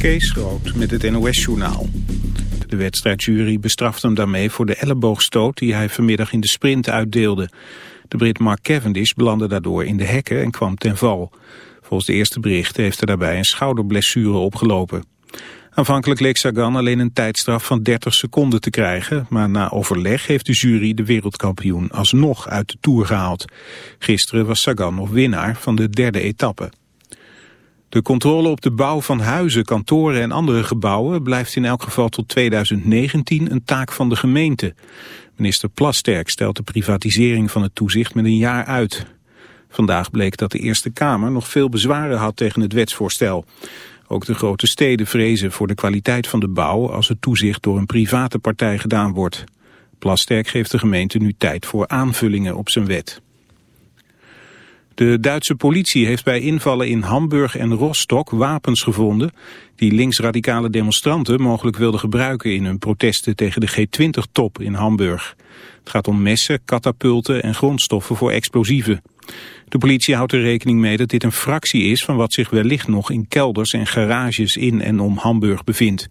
Kees Groot met het NOS-journaal. De wedstrijdjury bestraft hem daarmee voor de elleboogstoot die hij vanmiddag in de sprint uitdeelde. De Brit Mark Cavendish belandde daardoor in de hekken en kwam ten val. Volgens de eerste berichten heeft hij daarbij een schouderblessure opgelopen. Aanvankelijk leek Sagan alleen een tijdstraf van 30 seconden te krijgen, maar na overleg heeft de jury de wereldkampioen alsnog uit de Tour gehaald. Gisteren was Sagan nog winnaar van de derde etappe. De controle op de bouw van huizen, kantoren en andere gebouwen blijft in elk geval tot 2019 een taak van de gemeente. Minister Plasterk stelt de privatisering van het toezicht met een jaar uit. Vandaag bleek dat de Eerste Kamer nog veel bezwaren had tegen het wetsvoorstel. Ook de grote steden vrezen voor de kwaliteit van de bouw als het toezicht door een private partij gedaan wordt. Plasterk geeft de gemeente nu tijd voor aanvullingen op zijn wet. De Duitse politie heeft bij invallen in Hamburg en Rostock wapens gevonden die linksradicale demonstranten mogelijk wilden gebruiken in hun protesten tegen de G20-top in Hamburg. Het gaat om messen, katapulten en grondstoffen voor explosieven. De politie houdt er rekening mee dat dit een fractie is van wat zich wellicht nog in kelders en garages in en om Hamburg bevindt.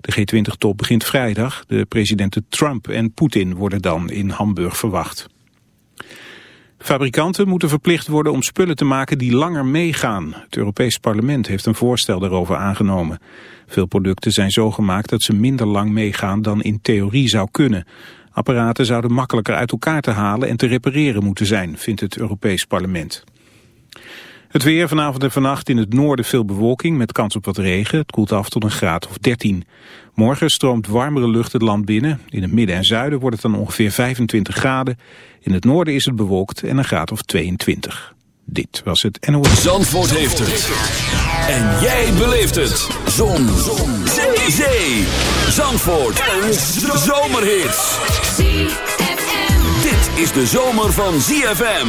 De G20-top begint vrijdag. De presidenten Trump en Poetin worden dan in Hamburg verwacht. Fabrikanten moeten verplicht worden om spullen te maken die langer meegaan. Het Europees Parlement heeft een voorstel daarover aangenomen. Veel producten zijn zo gemaakt dat ze minder lang meegaan dan in theorie zou kunnen. Apparaten zouden makkelijker uit elkaar te halen en te repareren moeten zijn, vindt het Europees Parlement. Het weer vanavond en vannacht in het noorden veel bewolking met kans op wat regen. Het koelt af tot een graad of 13. Morgen stroomt warmere lucht het land binnen. In het midden en zuiden wordt het dan ongeveer 25 graden. In het noorden is het bewolkt en een graad of 22. Dit was het NOS. Zandvoort heeft het. En jij beleeft het. Zon. Zon. Zee. Zee. Zandvoort. Een zomerhit. Dit is de zomer van ZFM.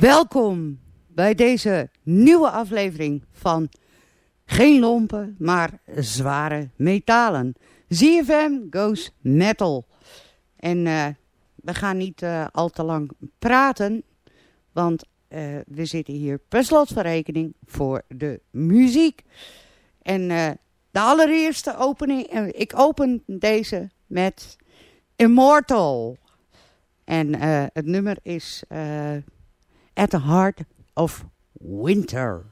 Welkom bij deze nieuwe aflevering van Geen Lompen, maar Zware Metalen. ZFM Goes Metal. En uh, we gaan niet uh, al te lang praten, want uh, we zitten hier per slot van rekening voor de muziek. En de allereerste opening, ik open deze met Immortal. En het nummer is... at the heart of winter.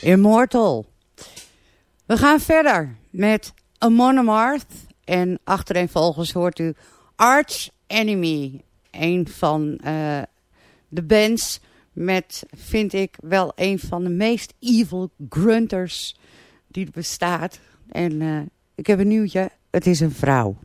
Immortal. We gaan verder met Amon Amarth. En achtereenvolgens hoort u Arch Enemy. Een van uh, de bands met, vind ik, wel een van de meest evil grunters die er bestaat. En uh, ik heb een nieuwtje. Het is een vrouw.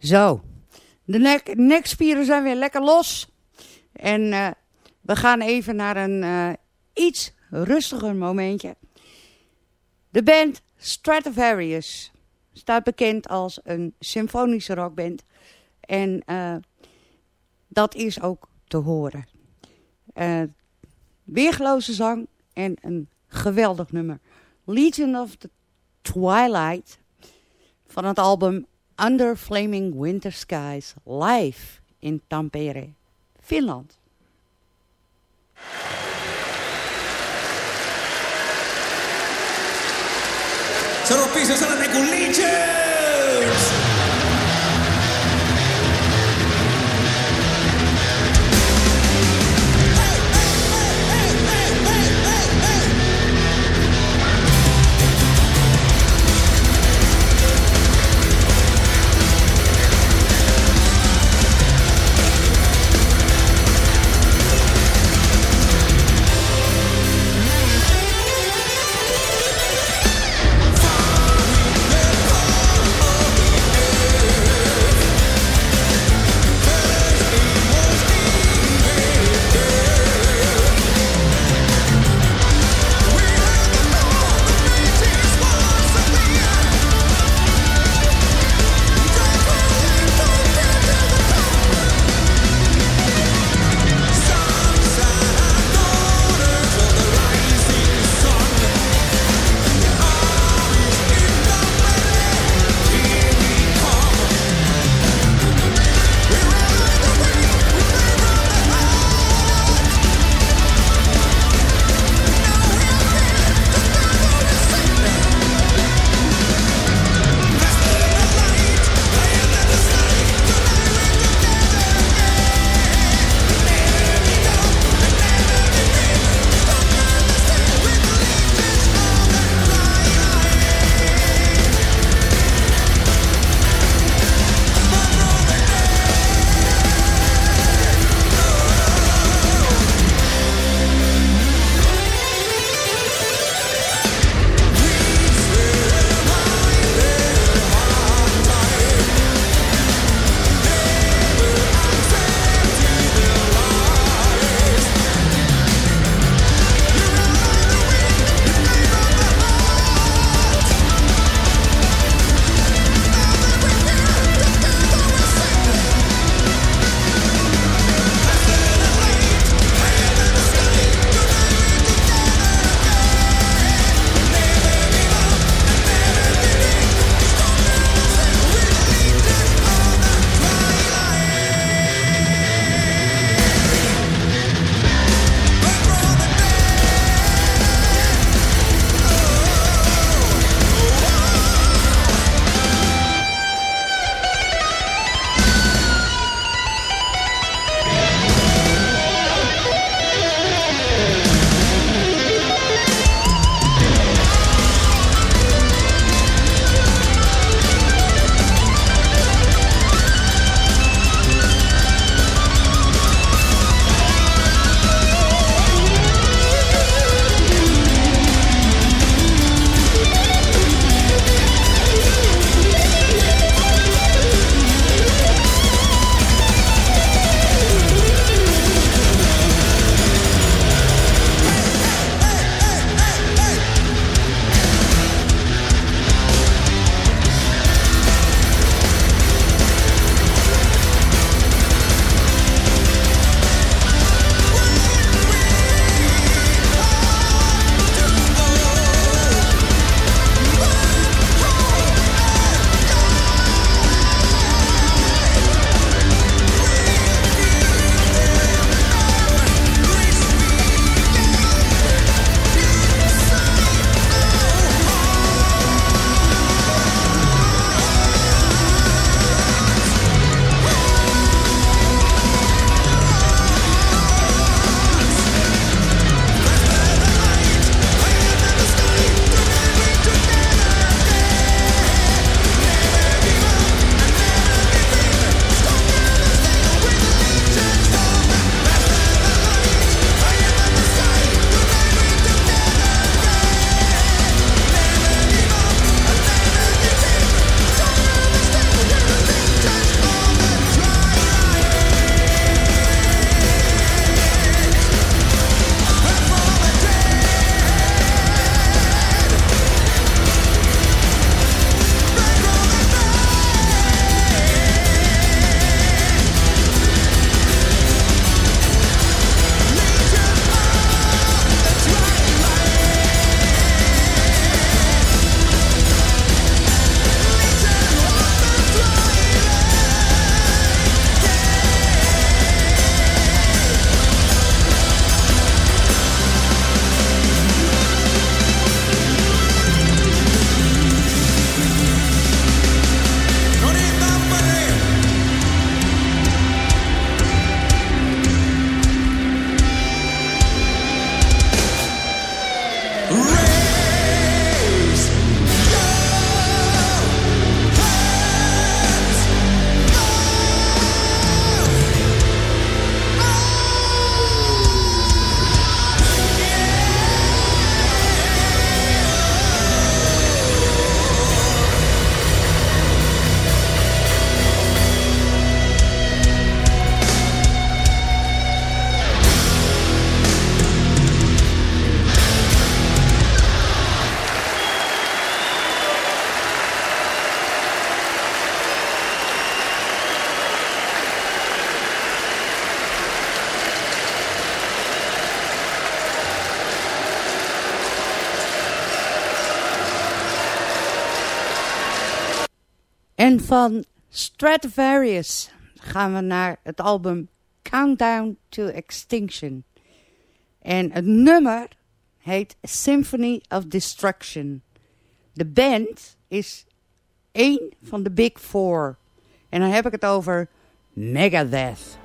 Zo, de nek, nekspieren zijn weer lekker los. En uh, we gaan even naar een uh, iets rustiger momentje. De band Stradivarius. staat bekend als een symfonische rockband. En uh, dat is ook te horen. Weergeloze zang en een geweldig nummer. Legion of the Twilight van het album Under Flaming Winter Skies live in Tampere, Finland. Sono Pisa, sono Legions! Van Stradivarius gaan we naar het album Countdown to Extinction. En het nummer heet Symphony of Destruction. De band is één van de Big Four. En dan heb ik het over Megadeth.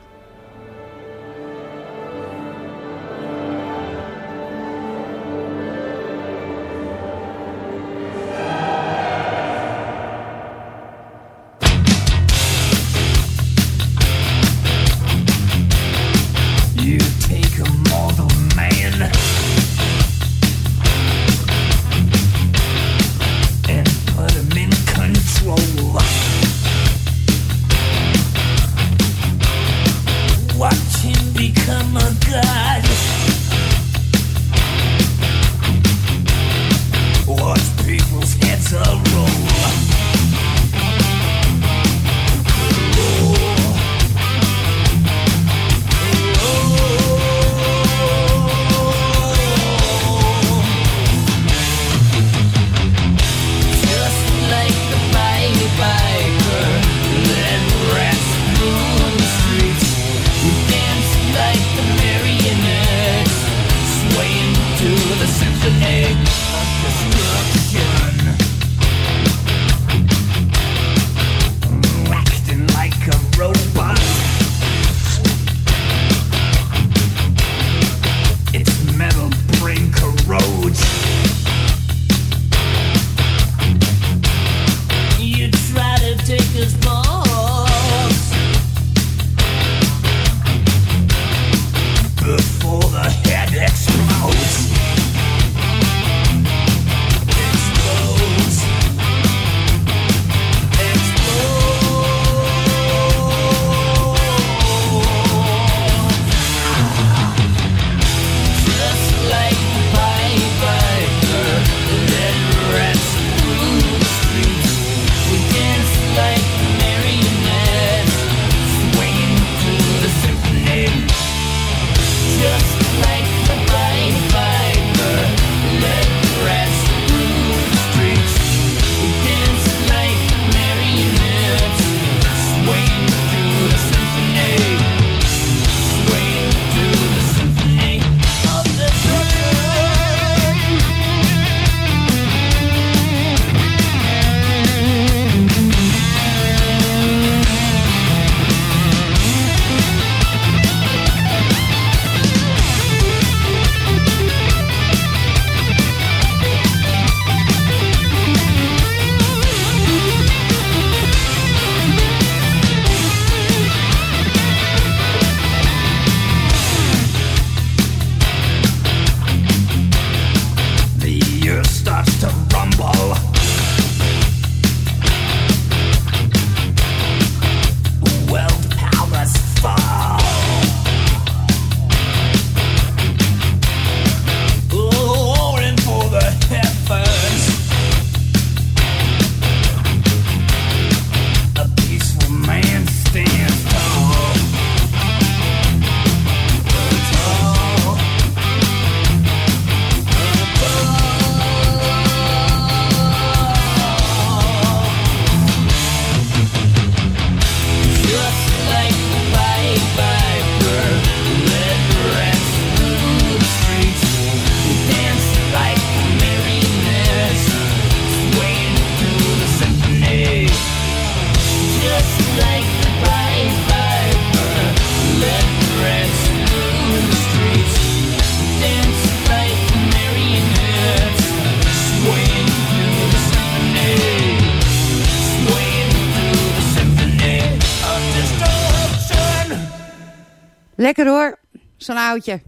Oudje.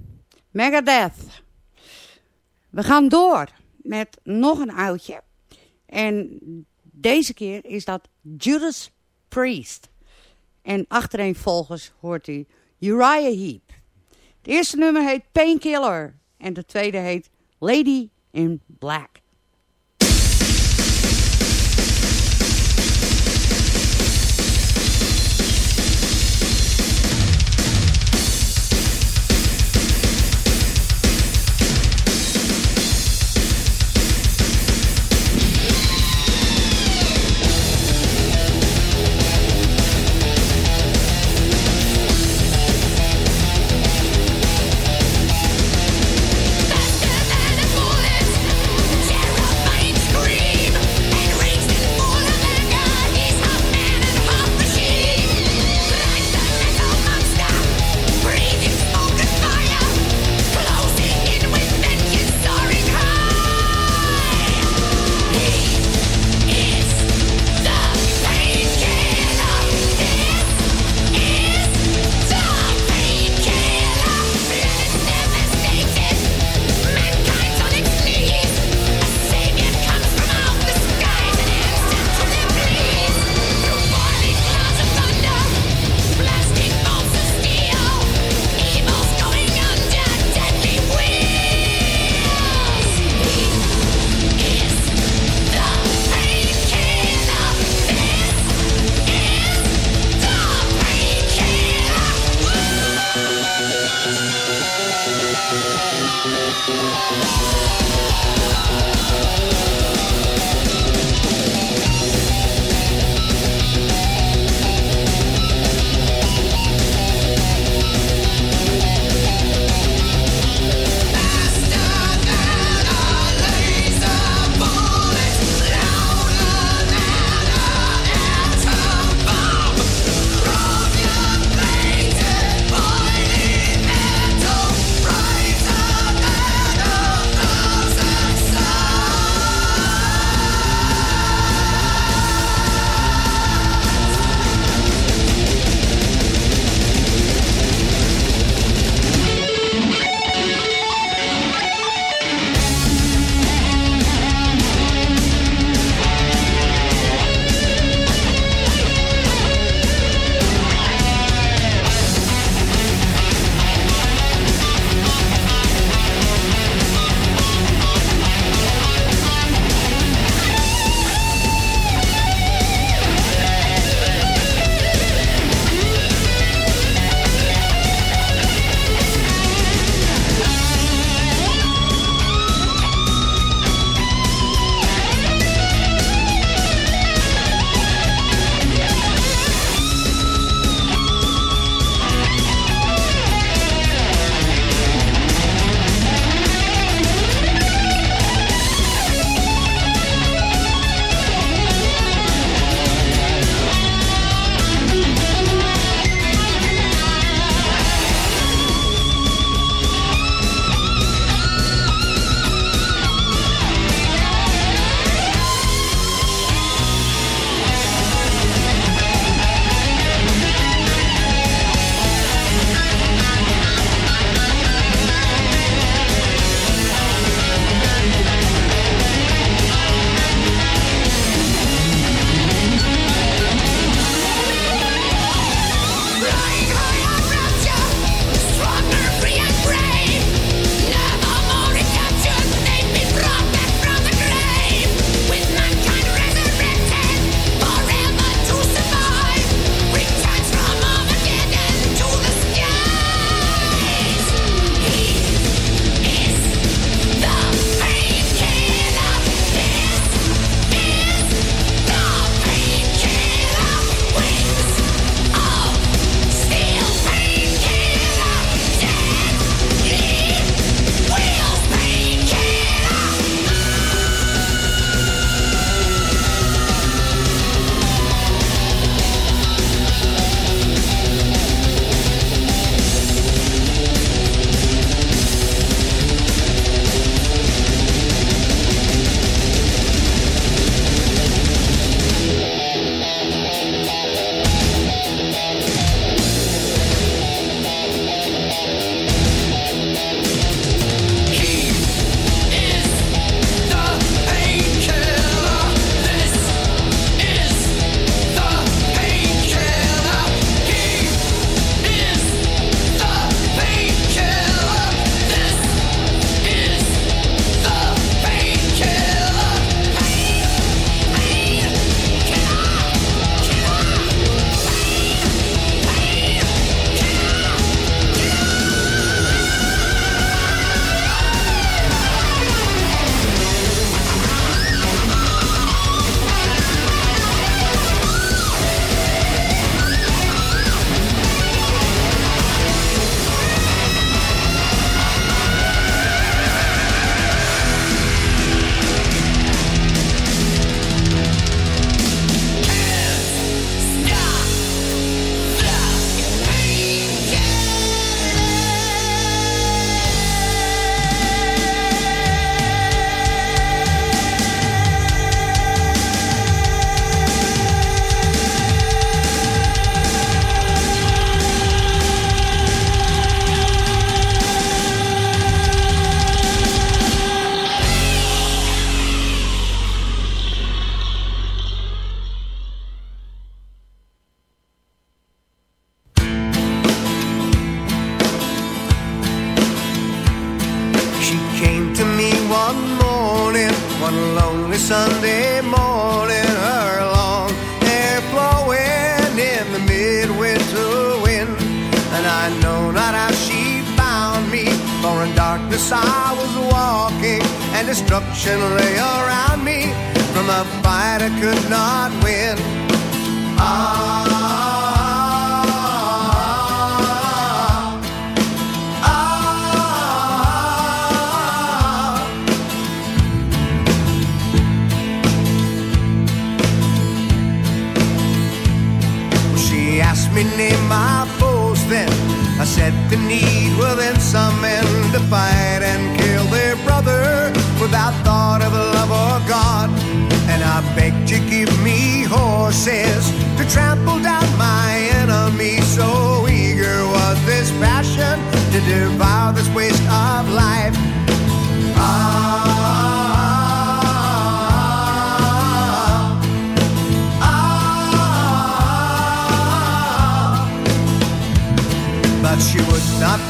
Megadeth. We gaan door met nog een oudje. En deze keer is dat Judas Priest. En achtereenvolgens hoort u Uriah Heep. Het eerste nummer heet Painkiller. En de tweede heet Lady in Black.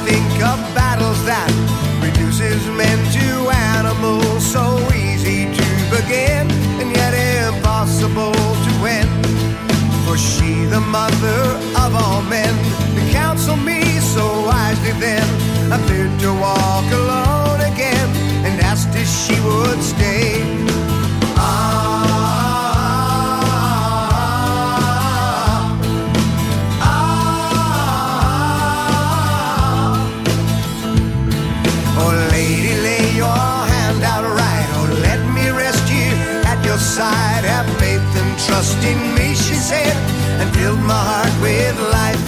Think of battles that reduces men to animals. So easy to begin and yet impossible to end. For she, the mother of all men, to counsel me so wisely then. I feared to walk alone again and asked if she would stay. Trust in me, she said, and filled my heart with life.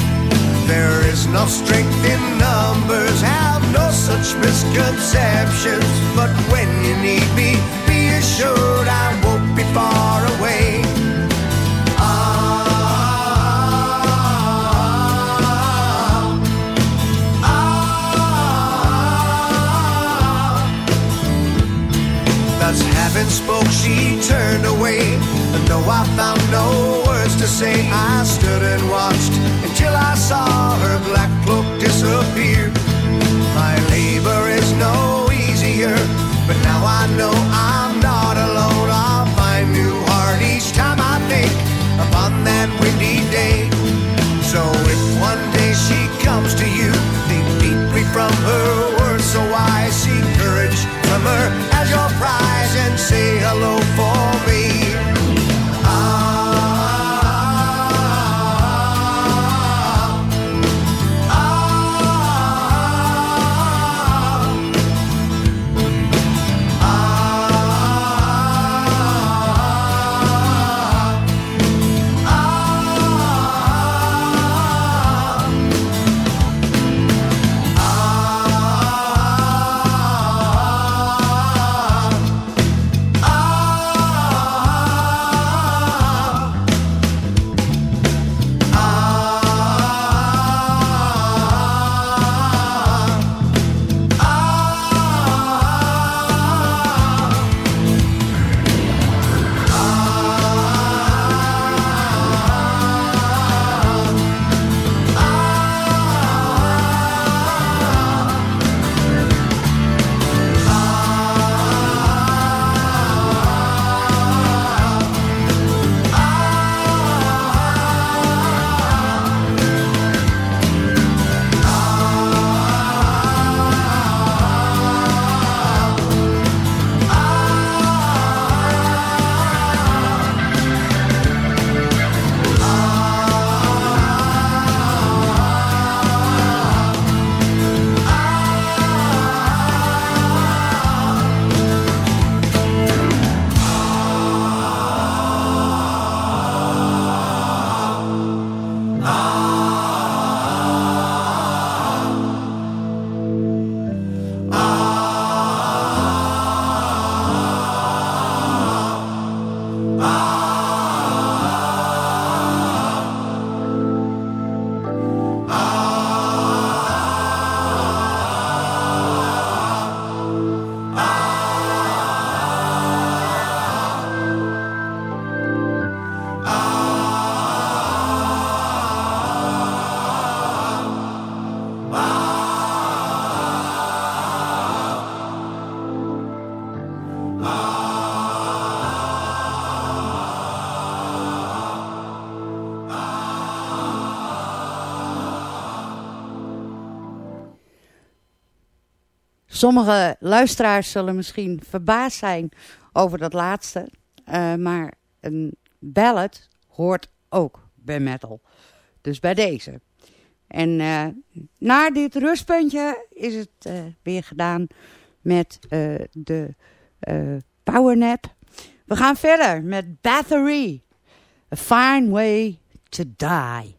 There is no strength in numbers, have no such misconceptions. But when you need me, be assured I won't be far away. Spoke, she turned away. And though I found no words to say, I stood and watched until I saw her black cloak disappear. My labor is no easier, but now I know I'm not alone. I'll find new heart each time I think upon that windy day. So if one day she comes to you, think deeply from her words, so I seek courage from her Sommige luisteraars zullen misschien verbaasd zijn over dat laatste. Uh, maar een ballad hoort ook bij metal. Dus bij deze. En uh, na dit rustpuntje is het uh, weer gedaan met de powernap. We gaan verder met Battery. A fine way to die.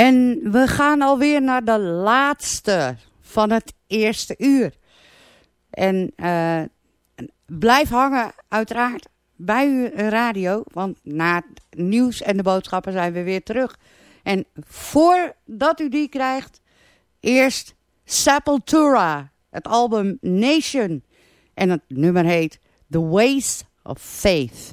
En we gaan alweer naar de laatste van het eerste uur. En uh, blijf hangen uiteraard bij uw radio, want na het nieuws en de boodschappen zijn we weer terug. En voordat u die krijgt, eerst Sepultura, het album Nation. En het nummer heet The Ways of Faith.